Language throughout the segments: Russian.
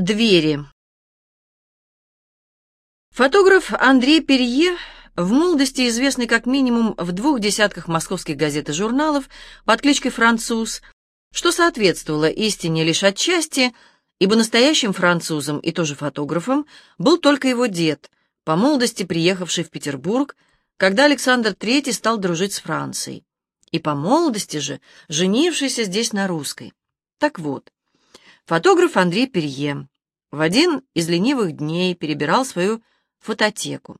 Двери. Фотограф Андрей Перье, в молодости известный как минимум в двух десятках московских газет и журналов под кличкой «Француз», что соответствовало истине лишь отчасти, ибо настоящим французом и тоже фотографом был только его дед, по молодости приехавший в Петербург, когда Александр III стал дружить с Францией, и по молодости же женившийся здесь на русской. Так вот, Фотограф Андрей Перье в один из ленивых дней перебирал свою фототеку.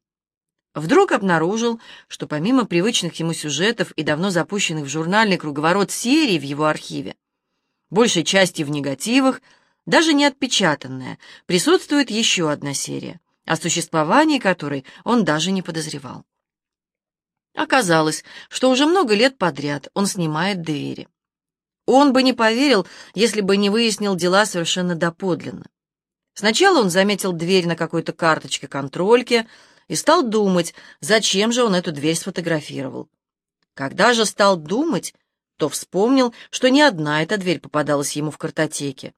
Вдруг обнаружил, что помимо привычных ему сюжетов и давно запущенных в журнальный круговорот серий в его архиве, большей части в негативах, даже не отпечатанная, присутствует еще одна серия, о существовании которой он даже не подозревал. Оказалось, что уже много лет подряд он снимает двери. Он бы не поверил, если бы не выяснил дела совершенно доподлинно. Сначала он заметил дверь на какой-то карточке контрольки и стал думать, зачем же он эту дверь сфотографировал. Когда же стал думать, то вспомнил, что ни одна эта дверь попадалась ему в картотеке.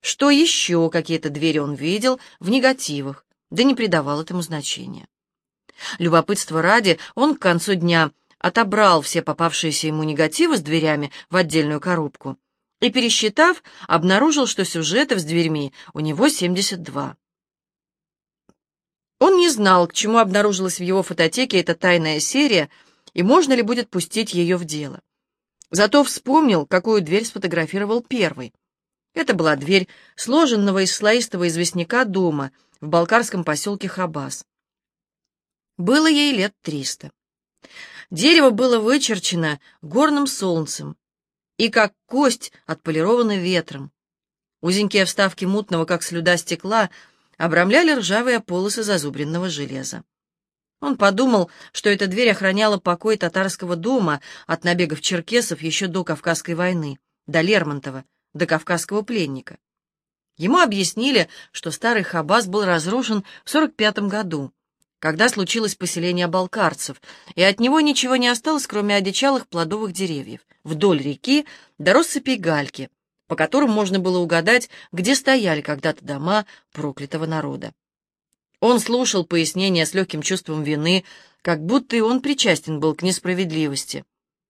Что еще какие-то двери он видел в негативах, да не придавал этому значения. Любопытство ради, он к концу дня отобрал все попавшиеся ему негативы с дверями в отдельную коробку и, пересчитав, обнаружил, что сюжетов с дверьми у него 72. Он не знал, к чему обнаружилась в его фототеке эта тайная серия и можно ли будет пустить ее в дело. Зато вспомнил, какую дверь сфотографировал первый. Это была дверь сложенного из слоистого известняка дома в балкарском поселке Хабас. Было ей лет триста. Дерево было вычерчено горным солнцем и как кость отполировано ветром. Узенькие вставки мутного, как слюда стекла, обрамляли ржавые полосы зазубренного железа. Он подумал, что эта дверь охраняла покой татарского дома от набегов черкесов еще до Кавказской войны, до Лермонтова, до кавказского пленника. Ему объяснили, что старый Хабас был разрушен в 45 году, когда случилось поселение балкарцев, и от него ничего не осталось, кроме одичалых плодовых деревьев, вдоль реки до россыпей гальки, по которым можно было угадать, где стояли когда-то дома проклятого народа. Он слушал пояснения с легким чувством вины, как будто и он причастен был к несправедливости.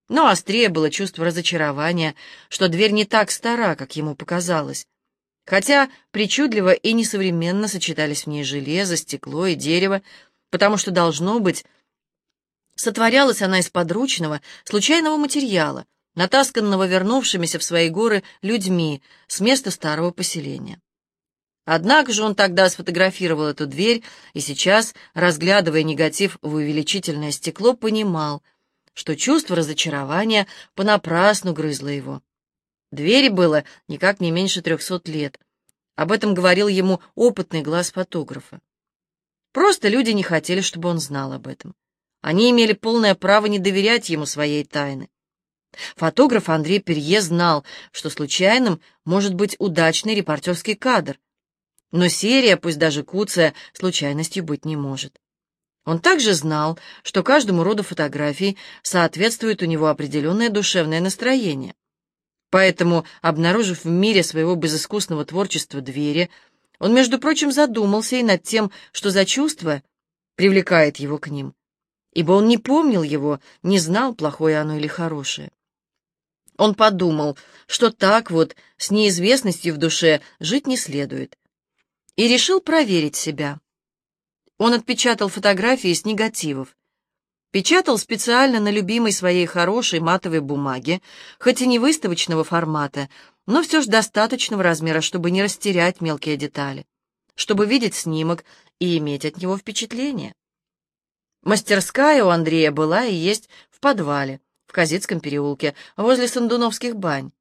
Но острее было чувство разочарования, что дверь не так стара, как ему показалось, хотя причудливо и несовременно сочетались в ней железо, стекло и дерево, потому что, должно быть, сотворялась она из подручного, случайного материала, натасканного вернувшимися в свои горы людьми с места старого поселения. Однако же он тогда сфотографировал эту дверь и сейчас, разглядывая негатив в увеличительное стекло, понимал, что чувство разочарования понапрасну грызло его. Двери было никак не меньше трехсот лет. Об этом говорил ему опытный глаз фотографа. Просто люди не хотели, чтобы он знал об этом. Они имели полное право не доверять ему своей тайны. Фотограф Андрей Перье знал, что случайным может быть удачный репортерский кадр, но серия, пусть даже куция, случайностью быть не может. Он также знал, что каждому роду фотографий соответствует у него определенное душевное настроение. Поэтому, обнаружив в мире своего безыскусного творчества двери, он, между прочим, задумался и над тем, что за чувство привлекает его к ним, ибо он не помнил его, не знал, плохое оно или хорошее. Он подумал, что так вот, с неизвестностью в душе, жить не следует, и решил проверить себя. Он отпечатал фотографии с негативов, печатал специально на любимой своей хорошей матовой бумаге, хоть и не выставочного формата, но все же достаточного размера, чтобы не растерять мелкие детали, чтобы видеть снимок и иметь от него впечатление. Мастерская у Андрея была и есть в подвале, в Казицком переулке, возле Сандуновских бань.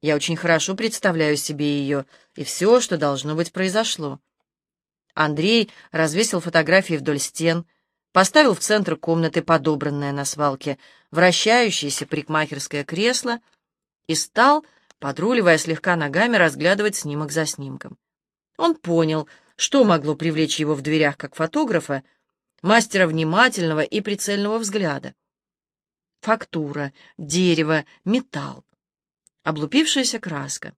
Я очень хорошо представляю себе ее и все, что должно быть произошло. Андрей развесил фотографии вдоль стен, поставил в центр комнаты подобранное на свалке вращающееся парикмахерское кресло и стал подруливая слегка ногами, разглядывать снимок за снимком. Он понял, что могло привлечь его в дверях как фотографа, мастера внимательного и прицельного взгляда. Фактура, дерево, металл, облупившаяся краска.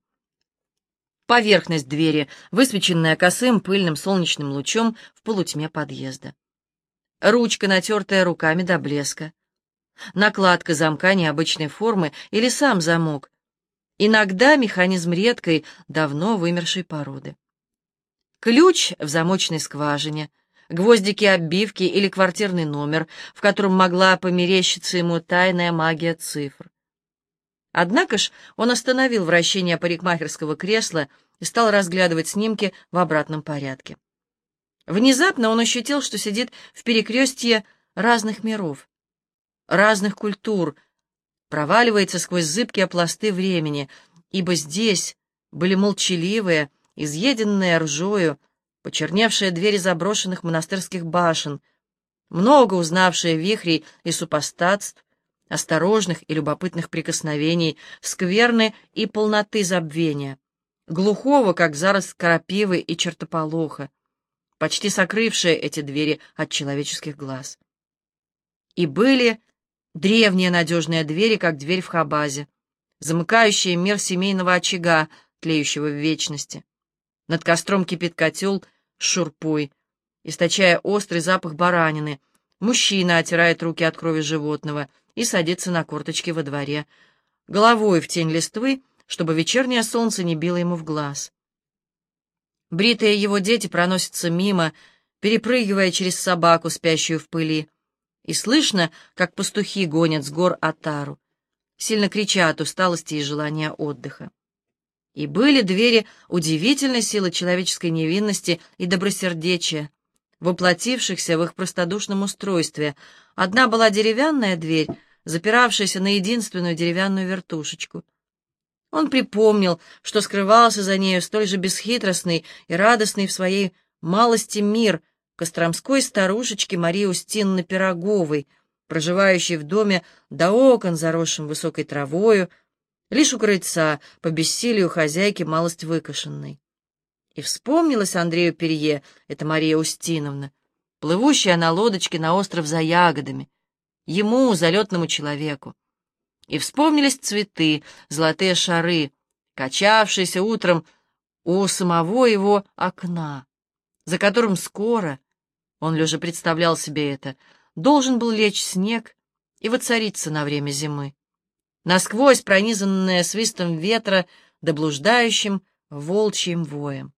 поверхность двери, высвеченная косым пыльным солнечным лучом в полутьме подъезда. Ручка, натертая руками до блеска. Накладка замка необычной формы или сам замок. Иногда механизм редкой, давно вымершей породы. Ключ в замочной скважине, гвоздики оббивки или квартирный номер, в котором могла померещиться ему тайная магия цифр. Однако ж он остановил вращение парикмахерского кресла и стал разглядывать снимки в обратном порядке. Внезапно он ощутил, что сидит в перекрестье разных миров, разных культур, проваливается сквозь зыбкие пласты времени, ибо здесь были молчаливые, изъеденные ржою, почерневшие двери заброшенных монастырских башен, много узнавшие вихрей и супостатств, осторожных и любопытных прикосновений, скверны и полноты забвения, глухого, как зарост крапивы и чертополоха, почти сокрывшие эти двери от человеческих глаз. И были древние надежные двери, как дверь в Хабазе, замыкающие мир семейного очага, тлеющего в вечности. Над костром кипит котел с шурпой, источая острый запах баранины. Мужчина отирает руки от крови животного и садится на корточки во дворе, головой в тень листвы, чтобы вечернее солнце не било ему в глаз. Бритые его дети проносятся мимо, перепрыгивая через собаку, спящую в пыли. И слышно, как пастухи гонят с гор отару, сильно крича от усталости и желания отдыха. И были двери удивительной силы человеческой невинности и добросердечия, воплотившихся в их простодушном устройстве. Одна была деревянная дверь, запиравшаяся на единственную деревянную вертушечку — он припомнил, что скрывался за нею столь же бесхитростный и радостный в своей малости мир костромской старушечки Марии Устинны Пироговой, проживающей в доме до окон, заросшим высокой травою, лишь у крыльца, по бессилию хозяйки малость выкошенной. И вспомнилась Андрею Перье, это Мария Устиновна, плывущая на лодочке на остров за ягодами, ему, залетному человеку. И вспомнились цветы, золотые шары, качавшиеся утром у самого его окна, за которым скоро, он лежа представлял себе это, должен был лечь снег и воцариться на время зимы, насквозь пронизанная свистом ветра да блуждающим волчьим воем.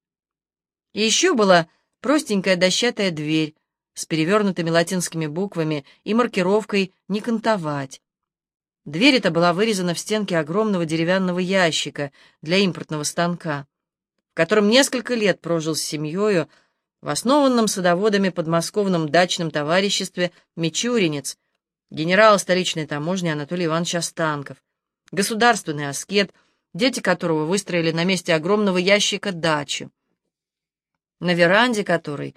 И еще была простенькая дощатая дверь с перевернутыми латинскими буквами и маркировкой «Не кантовать», Дверь эта была вырезана в стенке огромного деревянного ящика для импортного станка, в котором несколько лет прожил с семьей в основанном садоводами подмосковном дачном товариществе «Мичуринец», генерал столичной таможни Анатолий Иванович Останков, государственный аскет, дети которого выстроили на месте огромного ящика дачу, на веранде которой,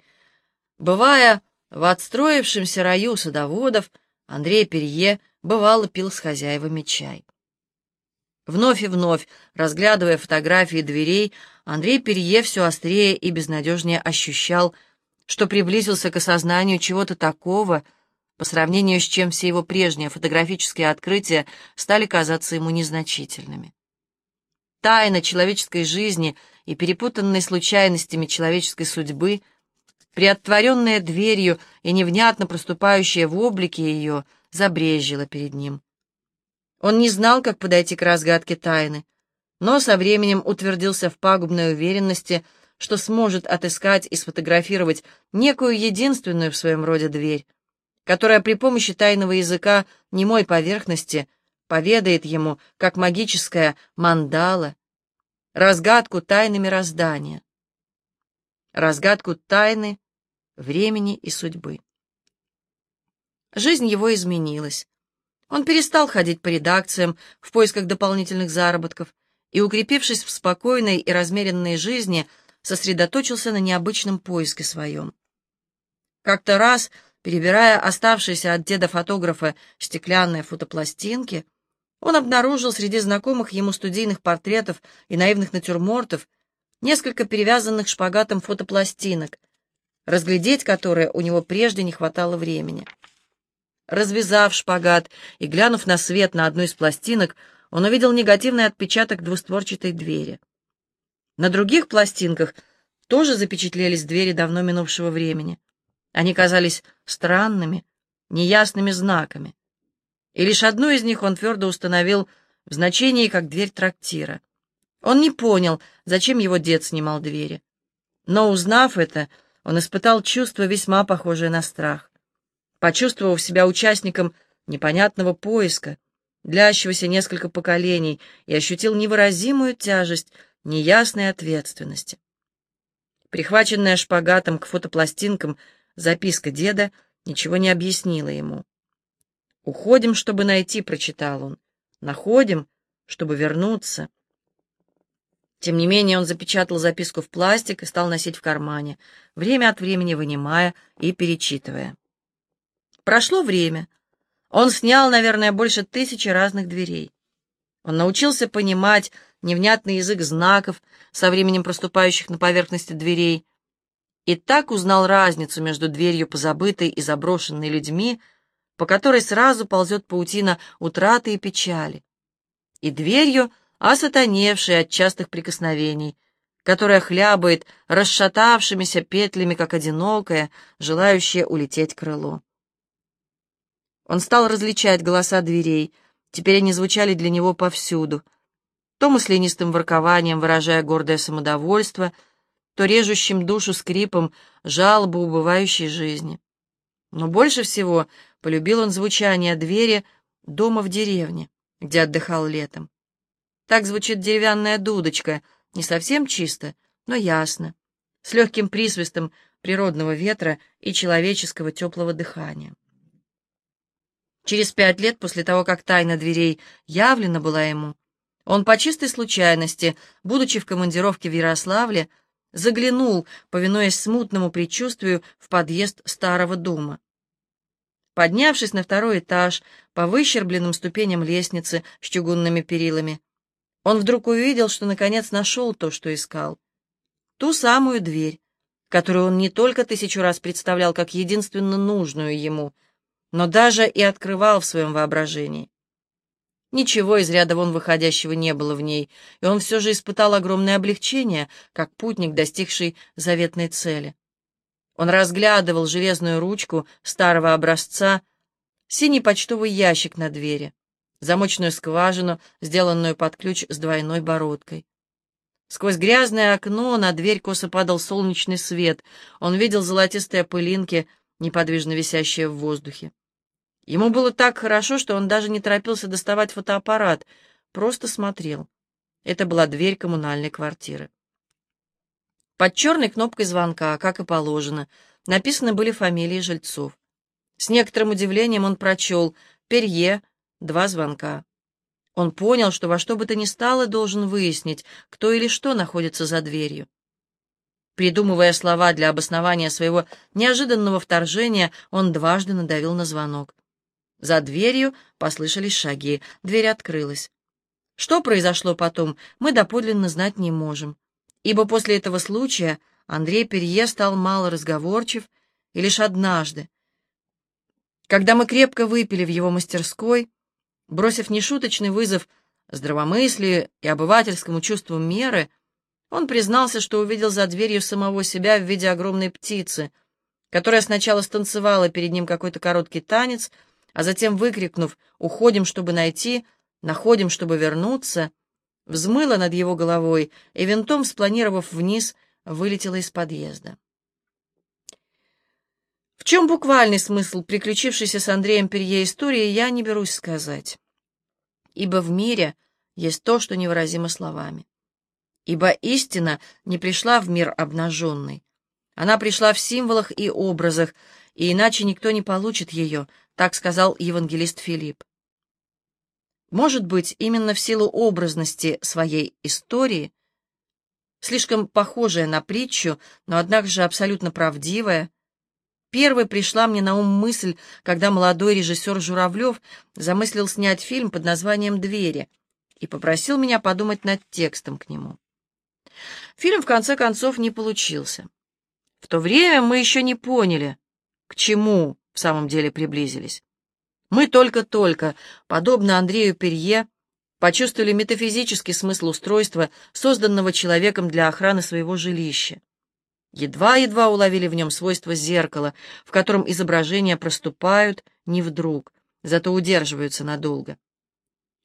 бывая в отстроившемся раю садоводов, Андрей Перье бывало пил с хозяевами чай. Вновь и вновь, разглядывая фотографии дверей, Андрей Перье все острее и безнадежнее ощущал, что приблизился к осознанию чего-то такого, по сравнению с чем все его прежние фотографические открытия стали казаться ему незначительными. Тайна человеческой жизни и перепутанной случайностями человеческой судьбы, приотворенная дверью и невнятно проступающая в облике ее — забрезжило перед ним. Он не знал, как подойти к разгадке тайны, но со временем утвердился в пагубной уверенности, что сможет отыскать и сфотографировать некую единственную в своем роде дверь, которая при помощи тайного языка немой поверхности поведает ему, как магическая мандала, разгадку тайны мироздания, разгадку тайны времени и судьбы. Жизнь его изменилась. Он перестал ходить по редакциям в поисках дополнительных заработков и, укрепившись в спокойной и размеренной жизни, сосредоточился на необычном поиске своем. Как-то раз, перебирая оставшиеся от деда фотографа стеклянные фотопластинки, он обнаружил среди знакомых ему студийных портретов и наивных натюрмортов несколько перевязанных шпагатом фотопластинок, разглядеть которые у него прежде не хватало времени. Развязав шпагат и глянув на свет на одну из пластинок, он увидел негативный отпечаток двустворчатой двери. На других пластинках тоже запечатлелись двери давно минувшего времени. Они казались странными, неясными знаками. И лишь одну из них он твердо установил в значении как дверь трактира. Он не понял, зачем его дед снимал двери. Но, узнав это, он испытал чувство, весьма похожее на страх. Почувствовав себя участником непонятного поиска, длящегося несколько поколений, и ощутил невыразимую тяжесть неясной ответственности. Прихваченная шпагатом к фотопластинкам записка деда ничего не объяснила ему. «Уходим, чтобы найти», — прочитал он. «Находим, чтобы вернуться». Тем не менее он запечатал записку в пластик и стал носить в кармане, время от времени вынимая и перечитывая. Прошло время. Он снял, наверное, больше тысячи разных дверей. Он научился понимать невнятный язык знаков, со временем проступающих на поверхности дверей, и так узнал разницу между дверью позабытой и заброшенной людьми, по которой сразу ползет паутина утраты и печали, и дверью — осатаневший от частых прикосновений, которая хлябает расшатавшимися петлями, как одинокое, желающее улететь крыло. Он стал различать голоса дверей, теперь они звучали для него повсюду, то маслянистым воркованием, выражая гордое самодовольство, то режущим душу скрипом жалобы убывающей жизни. Но больше всего полюбил он звучание двери дома в деревне, где отдыхал летом. Так звучит деревянная дудочка, не совсем чисто, но ясно, с легким присвистом природного ветра и человеческого теплого дыхания. Через пять лет после того, как тайна дверей явлена была ему, он по чистой случайности, будучи в командировке в Ярославле, заглянул, повинуясь смутному предчувствию, в подъезд старого дома. Поднявшись на второй этаж по выщербленным ступеням лестницы с чугунными перилами, он вдруг увидел, что наконец нашел то, что искал. Ту самую дверь, которую он не только тысячу раз представлял как единственно нужную ему, но даже и открывал в своем воображении. Ничего из ряда вон выходящего не было в ней, и он все же испытал огромное облегчение, как путник, достигший заветной цели. Он разглядывал железную ручку старого образца, синий почтовый ящик на двери замочную скважину, сделанную под ключ с двойной бородкой. Сквозь грязное окно на дверь косо падал солнечный свет. Он видел золотистые пылинки, неподвижно висящие в воздухе. Ему было так хорошо, что он даже не торопился доставать фотоаппарат, просто смотрел. Это была дверь коммунальной квартиры. Под черной кнопкой звонка, как и положено, написаны были фамилии жильцов. С некоторым удивлением он прочел «Перье», Два звонка. Он понял, что во что бы то ни стало должен выяснить, кто или что находится за дверью. Придумывая слова для обоснования своего неожиданного вторжения, он дважды надавил на звонок. За дверью послышались шаги, дверь открылась. Что произошло потом, мы доподлинно знать не можем, ибо после этого случая Андрей Перье стал мало разговорчив, и лишь однажды, когда мы крепко выпили в его мастерской, Бросив нешуточный вызов здравомыслию и обывательскому чувству меры, он признался, что увидел за дверью самого себя в виде огромной птицы, которая сначала станцевала перед ним какой-то короткий танец, а затем, выкрикнув «Уходим, чтобы найти», «Находим, чтобы вернуться», взмыла над его головой и винтом, спланировав вниз, вылетела из подъезда. В чем буквальный смысл приключившейся с Андреем Перье истории, я не берусь сказать. Ибо в мире есть то, что невыразимо словами. Ибо истина не пришла в мир обнаженный. Она пришла в символах и образах, и иначе никто не получит ее, так сказал евангелист Филипп. Может быть, именно в силу образности своей истории, слишком похожая на притчу, но однако же абсолютно правдивая, Первой пришла мне на ум мысль, когда молодой режиссер Журавлев замыслил снять фильм под названием «Двери» и попросил меня подумать над текстом к нему. Фильм, в конце концов, не получился. В то время мы еще не поняли, к чему в самом деле приблизились. Мы только-только, подобно Андрею Перье, почувствовали метафизический смысл устройства, созданного человеком для охраны своего жилища. Едва-едва уловили в нем свойства зеркала, в котором изображения проступают не вдруг, зато удерживаются надолго.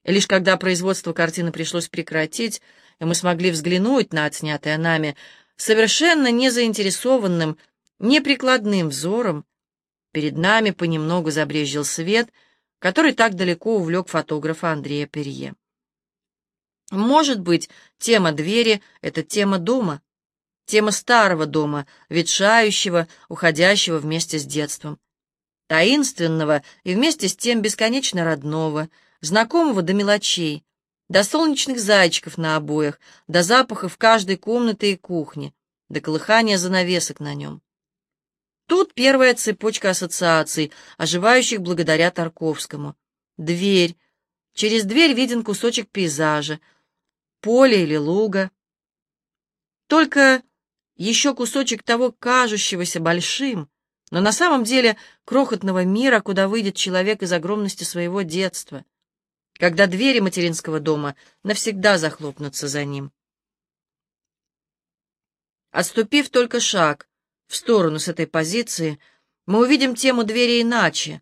Лишь когда производство картины пришлось прекратить, и мы смогли взглянуть на отснятое нами совершенно незаинтересованным, неприкладным взором, перед нами понемногу забрезжил свет, который так далеко увлек фотографа Андрея Перье. Может быть, тема двери — это тема дома, тема старого дома, ветшающего, уходящего вместе с детством, таинственного и вместе с тем бесконечно родного, знакомого до мелочей, до солнечных зайчиков на обоях, до запахов каждой комнаты и кухни, до колыхания занавесок на нем. Тут первая цепочка ассоциаций, оживающих благодаря Тарковскому. Дверь. Через дверь виден кусочек пейзажа, поле или луга. Только еще кусочек того кажущегося большим, но на самом деле крохотного мира, куда выйдет человек из огромности своего детства, когда двери материнского дома навсегда захлопнутся за ним. Отступив только шаг в сторону с этой позиции, мы увидим тему двери иначе,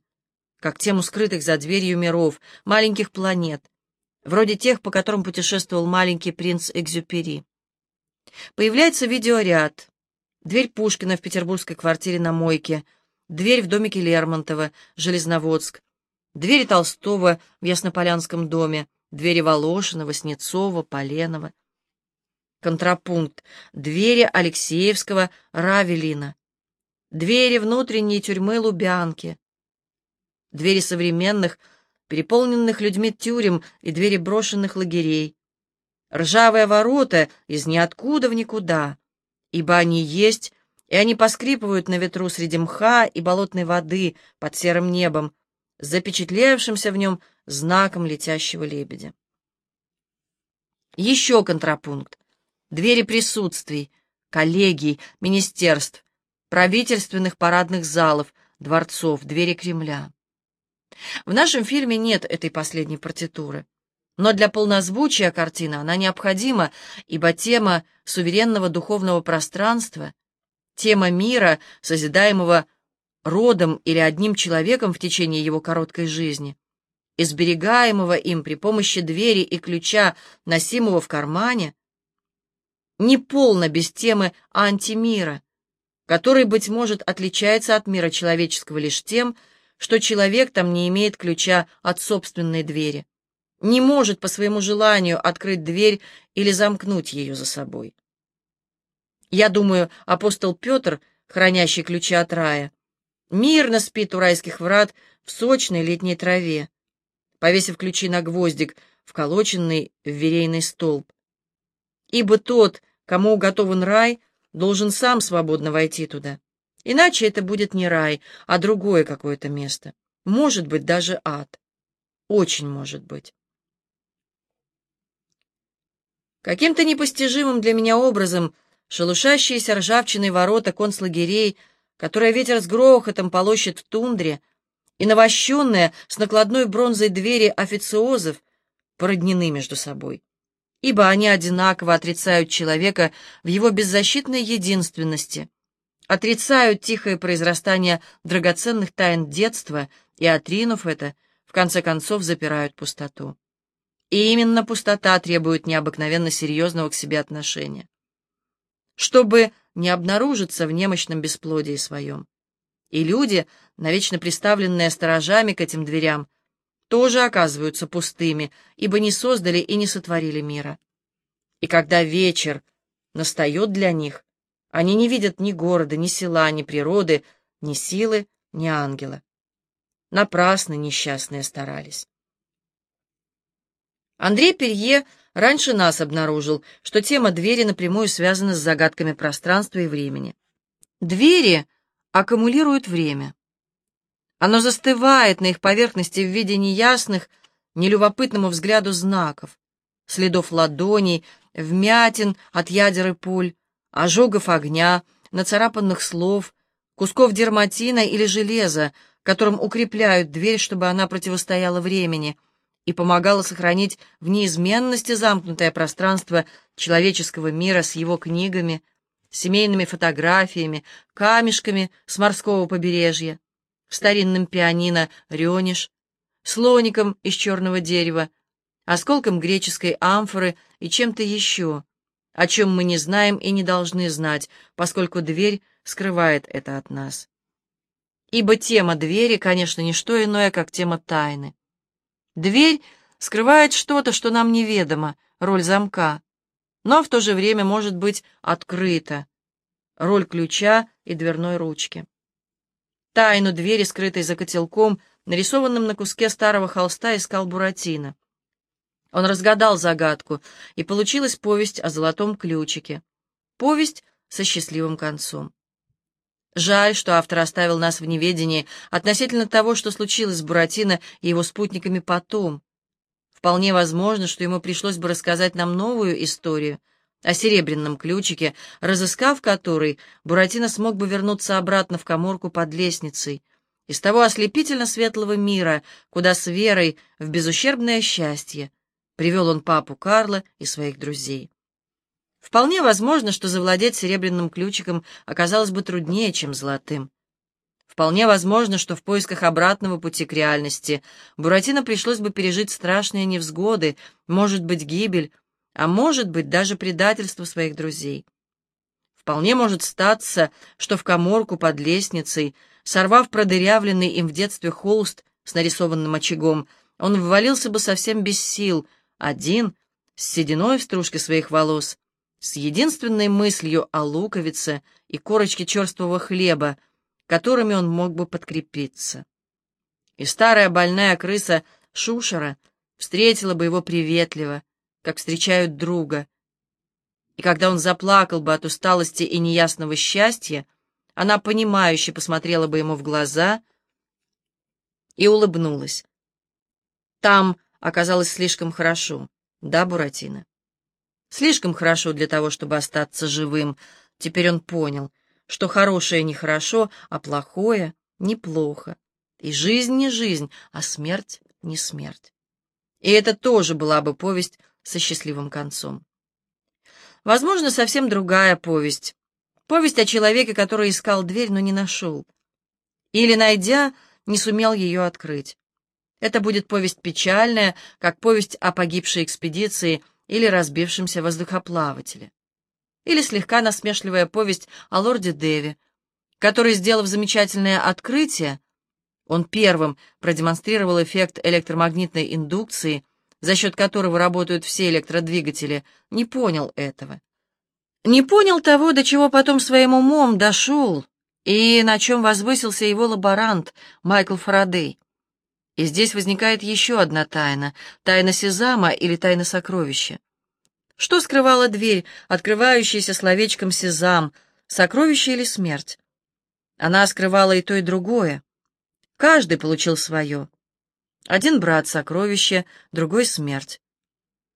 как тему скрытых за дверью миров, маленьких планет, вроде тех, по которым путешествовал маленький принц Экзюпери. Появляется видеоряд, Дверь Пушкина в петербургской квартире на Мойке, дверь в домике Лермонтова, Железноводск, двери Толстого в Яснополянском доме, двери Волошина, Васнецова, Поленова. Контрапункт. Двери Алексеевского, Равелина. Двери внутренней тюрьмы Лубянки. Двери современных, переполненных людьми тюрем и двери брошенных лагерей. Ржавые ворота из ниоткуда в никуда ибо они есть, и они поскрипывают на ветру среди мха и болотной воды под серым небом, запечатлевшимся в нем знаком летящего лебедя. Еще контрапункт. Двери присутствий, коллегий, министерств, правительственных парадных залов, дворцов, двери Кремля. В нашем фильме нет этой последней партитуры. Но для полнозвучия картины она необходима, ибо тема суверенного духовного пространства, тема мира, созидаемого родом или одним человеком в течение его короткой жизни, изберегаемого им при помощи двери и ключа, носимого в кармане, не полно без темы антимира, который, быть может, отличается от мира человеческого лишь тем, что человек там не имеет ключа от собственной двери не может по своему желанию открыть дверь или замкнуть ее за собой. Я думаю, апостол Петр, хранящий ключи от рая, мирно спит у райских врат в сочной летней траве, повесив ключи на гвоздик, вколоченный в верейный столб. Ибо тот, кому уготован рай, должен сам свободно войти туда. Иначе это будет не рай, а другое какое-то место. Может быть, даже ад. Очень может быть. Каким-то непостижимым для меня образом шелушащиеся ржавчиной ворота концлагерей, которые ветер с грохотом полощет в тундре, и навощенные с накладной бронзой двери официозов породнены между собой, ибо они одинаково отрицают человека в его беззащитной единственности, отрицают тихое произрастание драгоценных тайн детства и, отринув это, в конце концов запирают пустоту. И именно пустота требует необыкновенно серьезного к себе отношения. Чтобы не обнаружиться в немощном бесплодии своем. И люди, навечно приставленные сторожами к этим дверям, тоже оказываются пустыми, ибо не создали и не сотворили мира. И когда вечер настает для них, они не видят ни города, ни села, ни природы, ни силы, ни ангела. Напрасно несчастные старались. Андрей Перье раньше нас обнаружил, что тема двери напрямую связана с загадками пространства и времени. Двери аккумулируют время. Оно застывает на их поверхности в виде неясных, нелюбопытному взгляду знаков, следов ладоней, вмятин от ядер и пуль, ожогов огня, нацарапанных слов, кусков дерматина или железа, которым укрепляют дверь, чтобы она противостояла времени — и помогала сохранить в неизменности замкнутое пространство человеческого мира с его книгами, семейными фотографиями, камешками с морского побережья, старинным пианино «Рёниш», слоником из черного дерева, осколком греческой амфоры и чем-то еще, о чем мы не знаем и не должны знать, поскольку дверь скрывает это от нас. Ибо тема двери, конечно, не что иное, как тема тайны. Дверь скрывает что-то, что нам неведомо, роль замка, но в то же время может быть открыта, роль ключа и дверной ручки. Тайну двери, скрытой за котелком, нарисованным на куске старого холста, искал Буратино. Он разгадал загадку, и получилась повесть о золотом ключике. Повесть со счастливым концом. Жаль, что автор оставил нас в неведении относительно того, что случилось с Буратино и его спутниками потом. Вполне возможно, что ему пришлось бы рассказать нам новую историю о серебряном ключике, разыскав который, Буратино смог бы вернуться обратно в коморку под лестницей, из того ослепительно светлого мира, куда с верой в безущербное счастье привел он папу Карла и своих друзей. Вполне возможно, что завладеть серебряным ключиком оказалось бы труднее, чем золотым. Вполне возможно, что в поисках обратного пути к реальности Буратино пришлось бы пережить страшные невзгоды, может быть, гибель, а может быть, даже предательство своих друзей. Вполне может статься, что в коморку под лестницей, сорвав продырявленный им в детстве холст с нарисованным очагом, он ввалился бы совсем без сил, один, с сединой в стружке своих волос, с единственной мыслью о луковице и корочке черствого хлеба, которыми он мог бы подкрепиться. И старая больная крыса Шушера встретила бы его приветливо, как встречают друга. И когда он заплакал бы от усталости и неясного счастья, она понимающе посмотрела бы ему в глаза и улыбнулась. Там оказалось слишком хорошо, да, Буратино? Слишком хорошо для того, чтобы остаться живым. Теперь он понял, что хорошее не хорошо, а плохое неплохо. И жизнь не жизнь, а смерть не смерть. И это тоже была бы повесть со счастливым концом. Возможно, совсем другая повесть. Повесть о человеке, который искал дверь, но не нашел. Или, найдя, не сумел ее открыть. Это будет повесть печальная, как повесть о погибшей экспедиции или разбившемся воздухоплавателе. Или слегка насмешливая повесть о лорде Дэви, который, сделав замечательное открытие, он первым продемонстрировал эффект электромагнитной индукции, за счет которого работают все электродвигатели, не понял этого. Не понял того, до чего потом своим умом дошел, и на чем возвысился его лаборант Майкл Фарадей. И здесь возникает еще одна тайна — тайна Сезама или тайна сокровища. Что скрывала дверь, открывающаяся словечком «Сезам», сокровище или смерть? Она скрывала и то, и другое. Каждый получил свое. Один брат — сокровище, другой — смерть.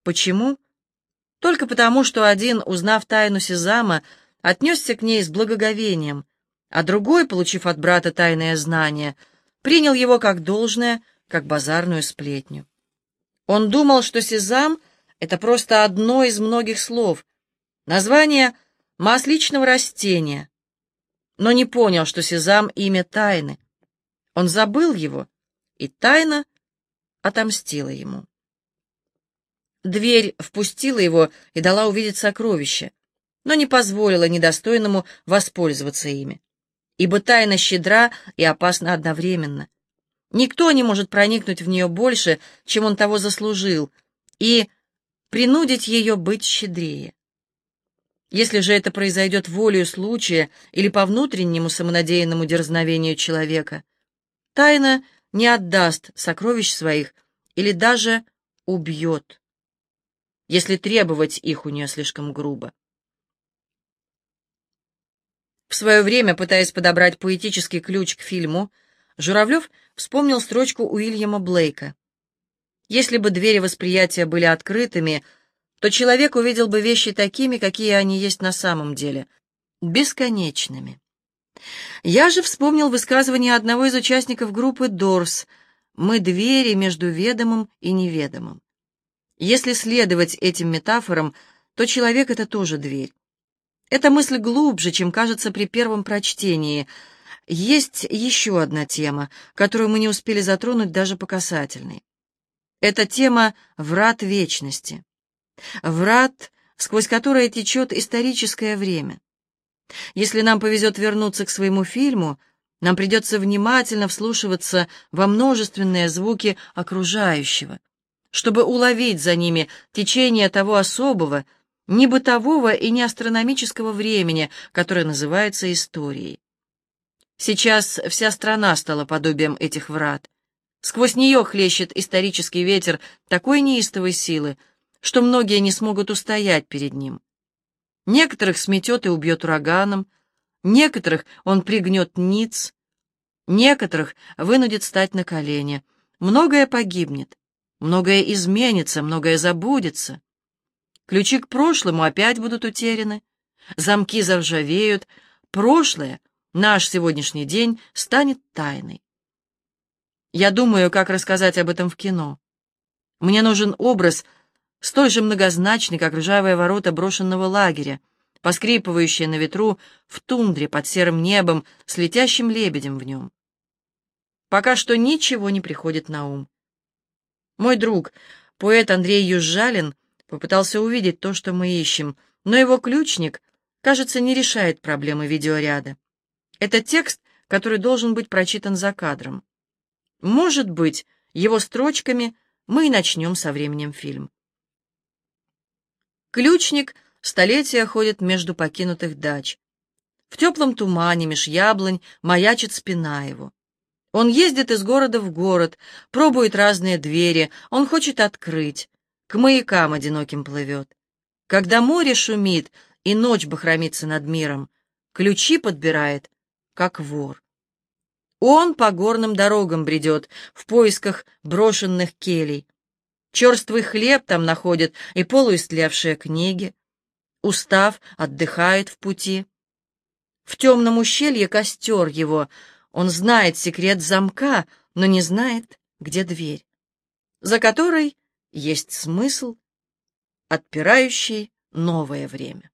Почему? Только потому, что один, узнав тайну Сезама, отнесся к ней с благоговением, а другой, получив от брата тайное знание, принял его как должное — как базарную сплетню. Он думал, что сезам — это просто одно из многих слов, название масличного растения, но не понял, что сезам — имя тайны. Он забыл его, и тайна отомстила ему. Дверь впустила его и дала увидеть сокровища, но не позволила недостойному воспользоваться ими, ибо тайна щедра и опасна одновременно. Никто не может проникнуть в нее больше, чем он того заслужил, и принудить ее быть щедрее. Если же это произойдет волею случая или по внутреннему самонадеянному дерзновению человека, тайна не отдаст сокровищ своих или даже убьет, если требовать их у нее слишком грубо. В свое время, пытаясь подобрать поэтический ключ к фильму, Журавлев вспомнил строчку Уильяма Блейка. «Если бы двери восприятия были открытыми, то человек увидел бы вещи такими, какие они есть на самом деле, бесконечными». Я же вспомнил высказывание одного из участников группы «Дорс», мы двери между ведомым и неведомым. Если следовать этим метафорам, то человек — это тоже дверь. Эта мысль глубже, чем кажется при первом прочтении. Есть еще одна тема, которую мы не успели затронуть даже по касательной. Это тема врат вечности. Врат, сквозь которое течет историческое время. Если нам повезет вернуться к своему фильму, нам придется внимательно вслушиваться во множественные звуки окружающего, чтобы уловить за ними течение того особого, не бытового и не астрономического времени, которое называется историей. Сейчас вся страна стала подобием этих врат. Сквозь нее хлещет исторический ветер такой неистовой силы, что многие не смогут устоять перед ним. Некоторых сметет и убьет ураганом, некоторых он пригнет ниц, некоторых вынудит стать на колени. Многое погибнет, многое изменится, многое забудется. Ключи к прошлому опять будут утеряны, замки заржавеют, прошлое, наш сегодняшний день, станет тайной. Я думаю, как рассказать об этом в кино. Мне нужен образ, столь же многозначный, как ржавые ворота брошенного лагеря, поскрипывающие на ветру в тундре под серым небом с летящим лебедем в нем. Пока что ничего не приходит на ум. Мой друг, поэт Андрей Южалин, попытался увидеть то, что мы ищем, но его ключник, кажется, не решает проблемы видеоряда. Это текст, который должен быть прочитан за кадром. Может быть, его строчками мы и начнем со временем фильм. Ключник столетия ходит между покинутых дач. В теплом тумане меж яблонь маячит спина его. Он ездит из города в город, пробует разные двери, он хочет открыть, к маякам одиноким плывет. Когда море шумит и ночь бахромится над миром, ключи подбирает, как вор. Он по горным дорогам бредет в поисках брошенных келей. Черствый хлеб там находит и полуистлевшие книги. Устав, отдыхает в пути. В темном ущелье костер его. Он знает секрет замка, но не знает, где дверь, за которой есть смысл, отпирающий новое время.